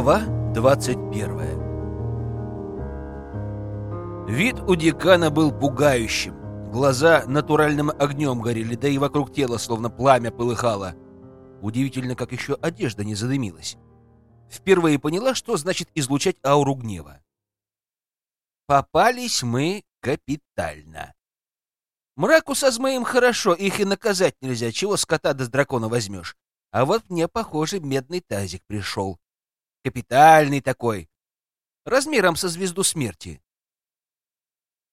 Глава 21 Вид у декана был пугающим. Глаза натуральным огнем горели, да и вокруг тела словно пламя полыхало. Удивительно, как еще одежда не задымилась. Впервые поняла, что значит излучать ауру гнева. Попались мы капитально. Мраку со змеем хорошо, их и наказать нельзя, чего скота да с дракона возьмешь. А вот мне, похоже, медный тазик пришел. Капитальный такой. Размером со звезду смерти.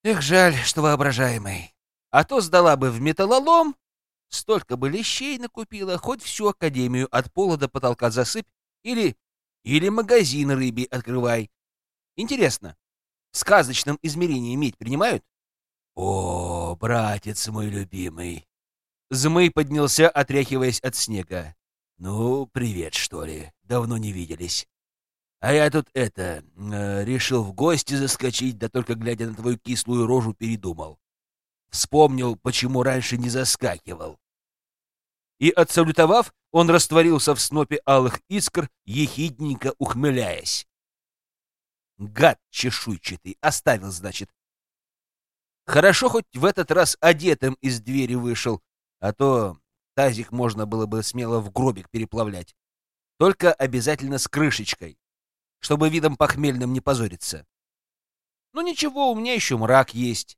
Эх, жаль, что воображаемый. А то сдала бы в металлолом, столько бы лещей накупила, хоть всю академию от пола до потолка засыпь или... или магазин рыбий открывай. Интересно, в сказочном измерении медь принимают? О, братец мой любимый! Змей поднялся, отряхиваясь от снега. Ну, привет, что ли? Давно не виделись. А я тут это, э, решил в гости заскочить, да только глядя на твою кислую рожу передумал. Вспомнил, почему раньше не заскакивал. И, отсалютовав, он растворился в снопе алых искр, ехидненько ухмыляясь. Гад чешуйчатый, оставил, значит. Хорошо хоть в этот раз одетым из двери вышел, а то тазик можно было бы смело в гробик переплавлять. Только обязательно с крышечкой чтобы видом похмельным не позориться. Ну ничего, у меня еще мрак есть.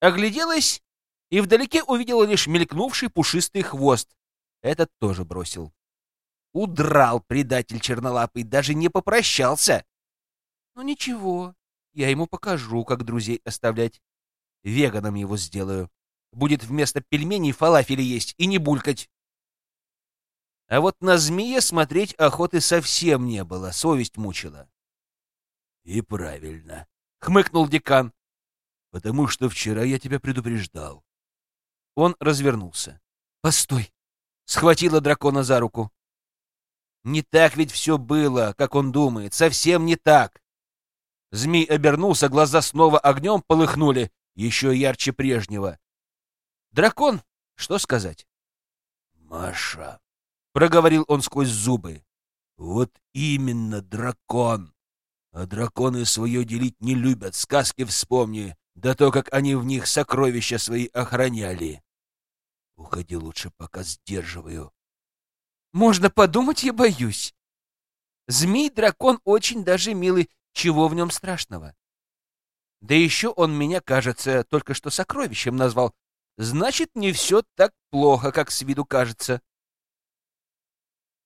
Огляделась и вдалеке увидела лишь мелькнувший пушистый хвост. Этот тоже бросил. Удрал предатель чернолапый, даже не попрощался. Ну ничего, я ему покажу, как друзей оставлять. Веганом его сделаю. Будет вместо пельменей фалафели есть и не булькать. А вот на змея смотреть охоты совсем не было, совесть мучила. — И правильно, — хмыкнул декан, — потому что вчера я тебя предупреждал. Он развернулся. — Постой! — схватила дракона за руку. Не так ведь все было, как он думает, совсем не так. Змей обернулся, глаза снова огнем полыхнули, еще ярче прежнего. Дракон, что сказать? — Маша, проговорил он сквозь зубы. Вот именно дракон. А драконы свое делить не любят, сказки вспомни, да то, как они в них сокровища свои охраняли. Уходи лучше, пока сдерживаю. Можно подумать, я боюсь. Змей-дракон очень даже милый, чего в нем страшного? Да еще он меня, кажется, только что сокровищем назвал. Значит, не все так плохо, как с виду кажется.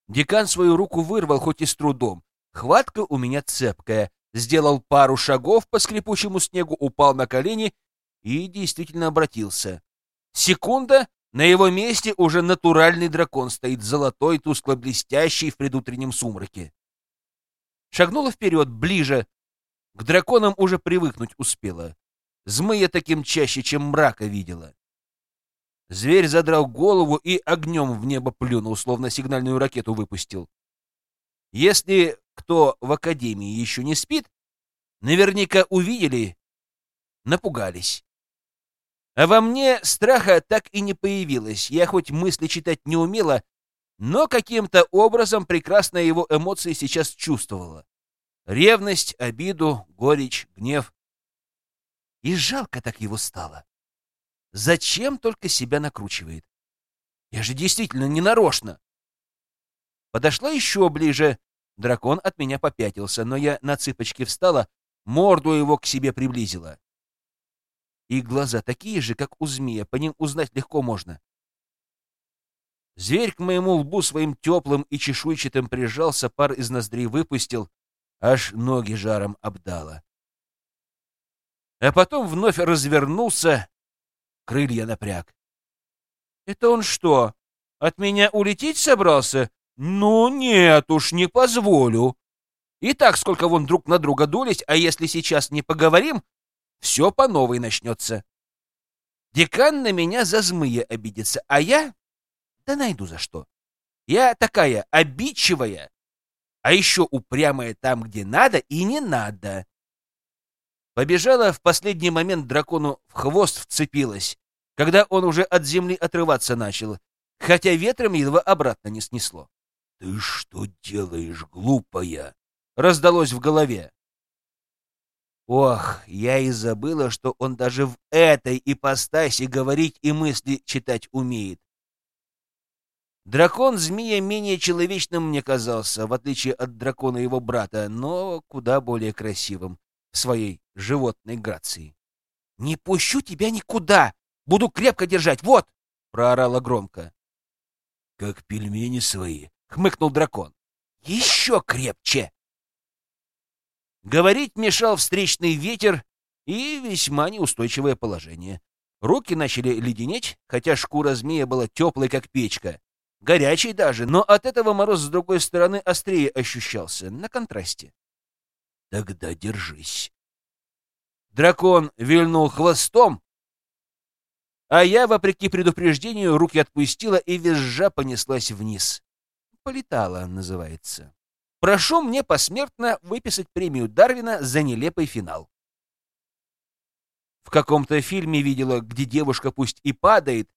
Декан свою руку вырвал, хоть и с трудом. Хватка у меня цепкая. Сделал пару шагов по скрипучему снегу, упал на колени и действительно обратился. Секунда, на его месте уже натуральный дракон стоит, золотой, тускло-блестящий в предутреннем сумраке. Шагнула вперед, ближе. К драконам уже привыкнуть успела. Змея таким чаще, чем мрака видела. Зверь задрал голову и огнем в небо плюнул, словно сигнальную ракету выпустил. Если кто в академии еще не спит, наверняка увидели, напугались. А во мне страха так и не появилось. Я хоть мысли читать не умела, но каким-то образом прекрасно его эмоции сейчас чувствовала. Ревность, обиду, горечь, гнев. И жалко так его стало. Зачем только себя накручивает? Я же действительно не нарочно. Подошла еще ближе. Дракон от меня попятился, но я на цыпочки встала, морду его к себе приблизила. И глаза такие же, как у змея, по ним узнать легко можно. Зверь к моему лбу своим теплым и чешуйчатым прижался, пар из ноздрей выпустил, аж ноги жаром обдало. А потом вновь развернулся крылья напряг. «Это он что, от меня улететь собрался? Ну нет уж, не позволю. И так сколько вон друг на друга дулись, а если сейчас не поговорим, все по новой начнется. Декан на меня за змые обидится, а я... Да найду за что. Я такая обидчивая, а еще упрямая там, где надо и не надо. Побежала в последний момент дракону в хвост вцепилась, когда он уже от земли отрываться начал, хотя ветром едва обратно не снесло. ты что делаешь, глупая?» — раздалось в голове. Ох, я и забыла, что он даже в этой ипостаси говорить и мысли читать умеет. Дракон-змея менее человечным мне казался, в отличие от дракона его брата, но куда более красивым своей животной грации. «Не пущу тебя никуда! Буду крепко держать, вот!» — проорала громко. «Как пельмени свои!» — хмыкнул дракон. «Еще крепче!» Говорить мешал встречный ветер и весьма неустойчивое положение. Руки начали леденеть, хотя шкура змея была теплой, как печка. Горячий даже, но от этого мороз с другой стороны острее ощущался, на контрасте. Тогда держись. Дракон вильнул хвостом, а я, вопреки предупреждению, руки отпустила и визжа понеслась вниз. Полетала, называется. Прошу мне посмертно выписать премию Дарвина за нелепый финал. В каком-то фильме видела, где девушка пусть и падает,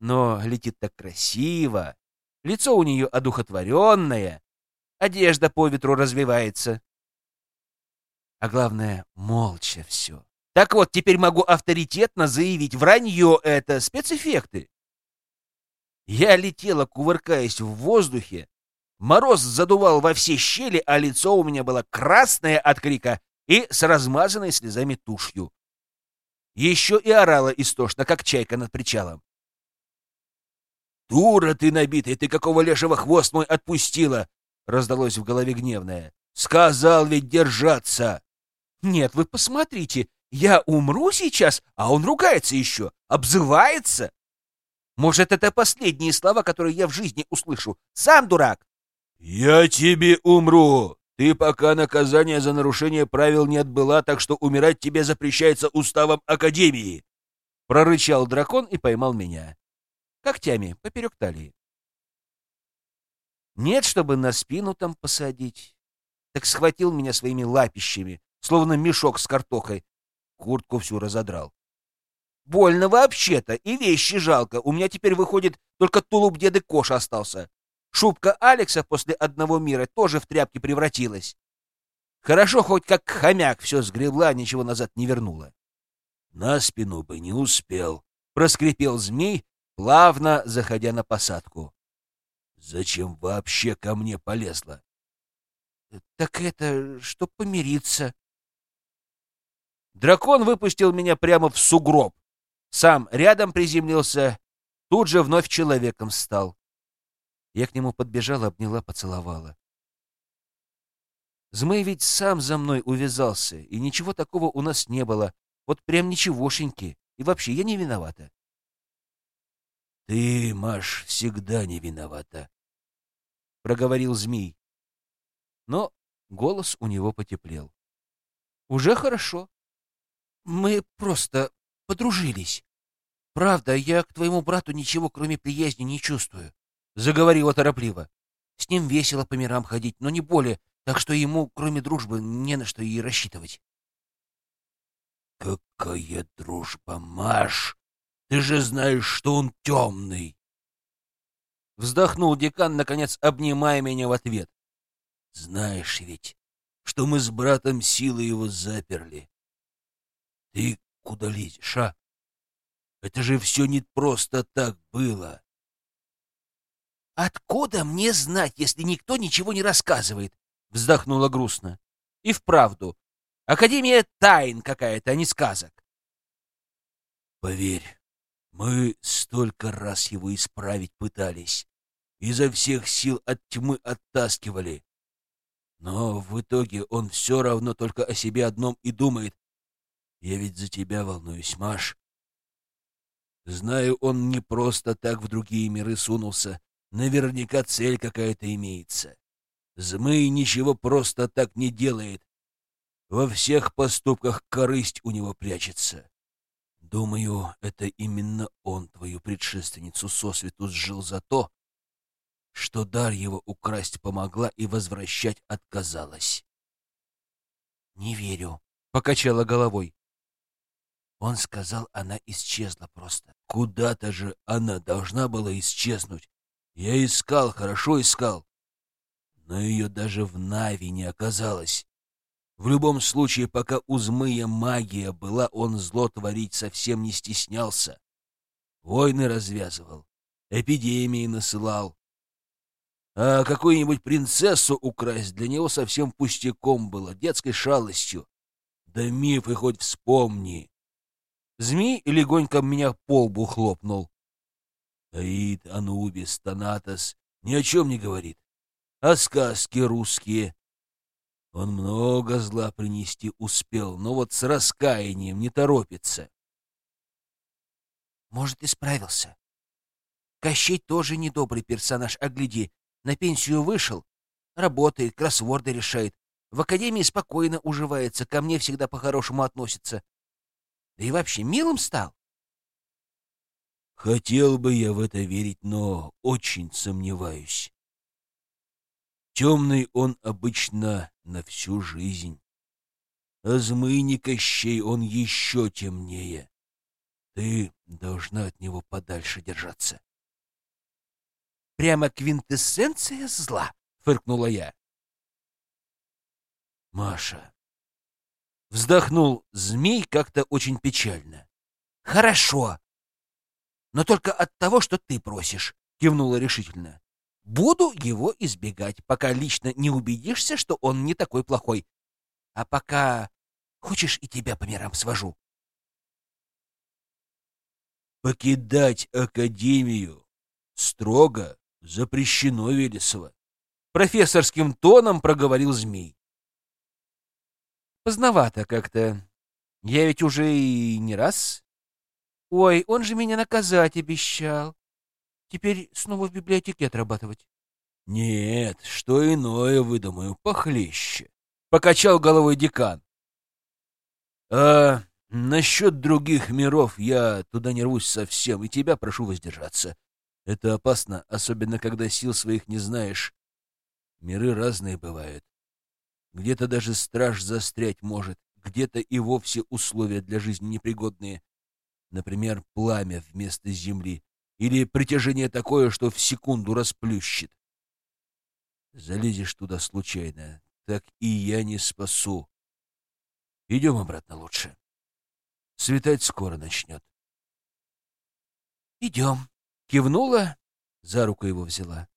но летит так красиво, лицо у нее одухотворенное, одежда по ветру развивается. А главное, молча все. Так вот, теперь могу авторитетно заявить, вранье это, спецэффекты. Я летела, кувыркаясь в воздухе, мороз задувал во все щели, а лицо у меня было красное от крика и с размазанной слезами тушью. Еще и орала истошно, как чайка над причалом. «Дура ты набитая! Ты какого лешего хвост мой отпустила?» — раздалось в голове гневное. «Сказал ведь держаться!» «Нет, вы посмотрите, я умру сейчас, а он ругается еще, обзывается!» «Может, это последние слова, которые я в жизни услышу? Сам дурак!» «Я тебе умру! Ты пока наказание за нарушение правил не отбыла, так что умирать тебе запрещается уставом Академии!» Прорычал дракон и поймал меня когтями поперек талии. Нет, чтобы на спину там посадить. Так схватил меня своими лапищами, словно мешок с картохой. Куртку всю разодрал. Больно вообще-то, и вещи жалко. У меня теперь, выходит, только тулуп деды Коша остался. Шубка Алекса после одного мира тоже в тряпки превратилась. Хорошо, хоть как хомяк все сгребла, ничего назад не вернула. — На спину бы не успел, — проскрипел змей, плавно заходя на посадку. «Зачем вообще ко мне полезла?» «Так это, чтоб помириться». Дракон выпустил меня прямо в сугроб. Сам рядом приземлился, тут же вновь человеком стал. Я к нему подбежала, обняла, поцеловала. Змей ведь сам за мной увязался, и ничего такого у нас не было. Вот прям ничегошеньки. И вообще, я не виновата. «Ты, Маш, всегда не виновата», — проговорил змей. Но голос у него потеплел. «Уже хорошо. Мы просто подружились. Правда, я к твоему брату ничего, кроме приязни, не чувствую», — заговорила торопливо. «С ним весело по мирам ходить, но не более, так что ему, кроме дружбы, не на что и рассчитывать». «Какая дружба, Маш!» Ты же знаешь, что он темный. Вздохнул декан, наконец обнимая меня в ответ. Знаешь ведь, что мы с братом силы его заперли. Ты куда лезешь, а? Это же все не просто так было. Откуда мне знать, если никто ничего не рассказывает? Вздохнула грустно. И вправду, Академия тайн какая-то, а не сказок. Поверь, мы столько раз его исправить пытались, изо всех сил от тьмы оттаскивали. Но в итоге он все равно только о себе одном и думает. Я ведь за тебя волнуюсь, Маш. Знаю, он не просто так в другие миры сунулся. Наверняка цель какая-то имеется. Змей ничего просто так не делает. Во всех поступках корысть у него прячется. Думаю, это именно он твою предшественницу сосвету сжил за то, что дар его украсть помогла и возвращать отказалась. «Не верю», — покачала головой. Он сказал, она исчезла просто. Куда-то же она должна была исчезнуть. Я искал, хорошо искал. но ее даже в Нави не оказалось. В любом случае, пока у змея магия была, он зло творить совсем не стеснялся. Войны развязывал, эпидемии насылал. А какую-нибудь принцессу украсть для него совсем пустяком было, детской шалостью. Да мифы хоть вспомни. Змей легонько меня по лбу хлопнул. Аид, Анубис, Танатос ни о чем не говорит. А сказки русские он много зла принести успел, но вот с раскаянием не торопится. Может, исправился. Кощей тоже недобрый персонаж, а гляди, на пенсию вышел, работает, кроссворды решает, в академии спокойно уживается, ко мне всегда по-хорошему относится. Да и вообще милым стал. Хотел бы я в это верить, но очень сомневаюсь. Темный он обычно на всю жизнь. А змыни Кощей он еще темнее. Ты должна от него подальше держаться. Прямо квинтэссенция зла, фыркнула я. Маша. Вздохнул змей как-то очень печально. Хорошо. Но только от того, что ты просишь, кивнула решительно. Буду его избегать, пока лично не убедишься, что он не такой плохой. А пока хочешь и тебя по мирам свожу. Покидать академию строго запрещено, Велесова. Профессорским тоном проговорил змей. Поздновато как-то. Я ведь уже и не раз. Ой, он же меня наказать обещал. Теперь снова в библиотеке отрабатывать? Нет, что иное выдумаю, похлеще. Покачал головой декан. А насчет других миров я туда не рвусь совсем, и тебя прошу воздержаться. Это опасно, особенно когда сил своих не знаешь. Миры разные бывают. Где-то даже страж застрять может, где-то и вовсе условия для жизни непригодные. Например, пламя вместо земли или притяжение такое, что в секунду расплющит. Залезешь туда случайно, так и я не спасу. Идем обратно лучше. Светать скоро начнет. Идем. Кивнула, за руку его взяла.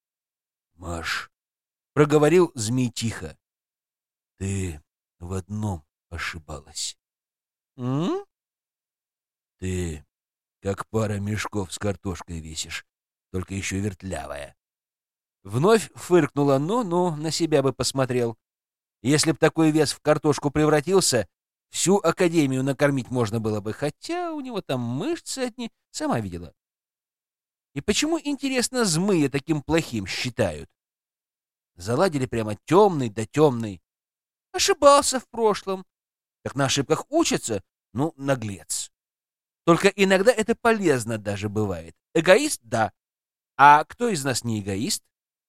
Маш, проговорил змей тихо. Ты в одном ошибалась. М? Ты как пара мешков с картошкой весишь, только еще вертлявая. Вновь фыркнула ну-ну, на себя бы посмотрел. Если б такой вес в картошку превратился, всю академию накормить можно было бы, хотя у него там мышцы одни, сама видела. И почему, интересно, змыя таким плохим считают? Заладили прямо темный да темный. Ошибался в прошлом. Так на ошибках учатся? Ну, наглец. Только иногда это полезно даже бывает. Эгоист — да. А кто из нас не эгоист?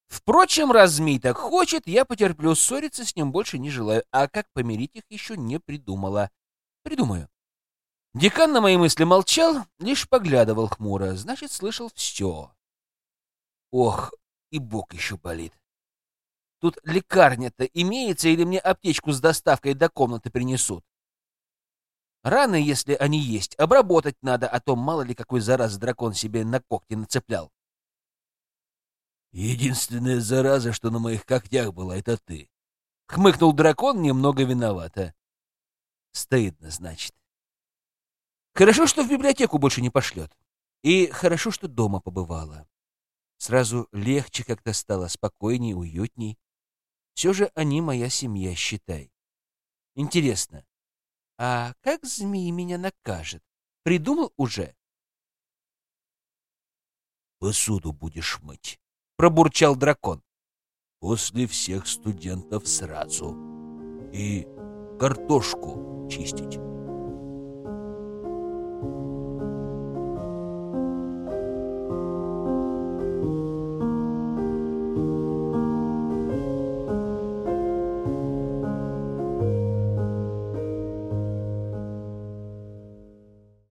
Впрочем, раз змей так хочет, я потерплю, ссориться с ним больше не желаю. А как помирить их еще не придумала. Придумаю. Декан на мои мысли молчал, лишь поглядывал хмуро. Значит, слышал все. Ох, и бок еще болит. Тут лекарня-то имеется или мне аптечку с доставкой до комнаты принесут? Раны, если они есть, обработать надо, а то мало ли какой зараза дракон себе на когти нацеплял. Единственная зараза, что на моих когтях была, это ты. Хмыкнул дракон немного виновато. Стыдно, значит. Хорошо, что в библиотеку больше не пошлет. И хорошо, что дома побывала. Сразу легче как-то стало, спокойней, уютней. Все же они моя семья, считай. Интересно, а как змей меня накажет? Придумал уже? Посуду будешь мыть, пробурчал дракон. После всех студентов сразу. И картошку чистить.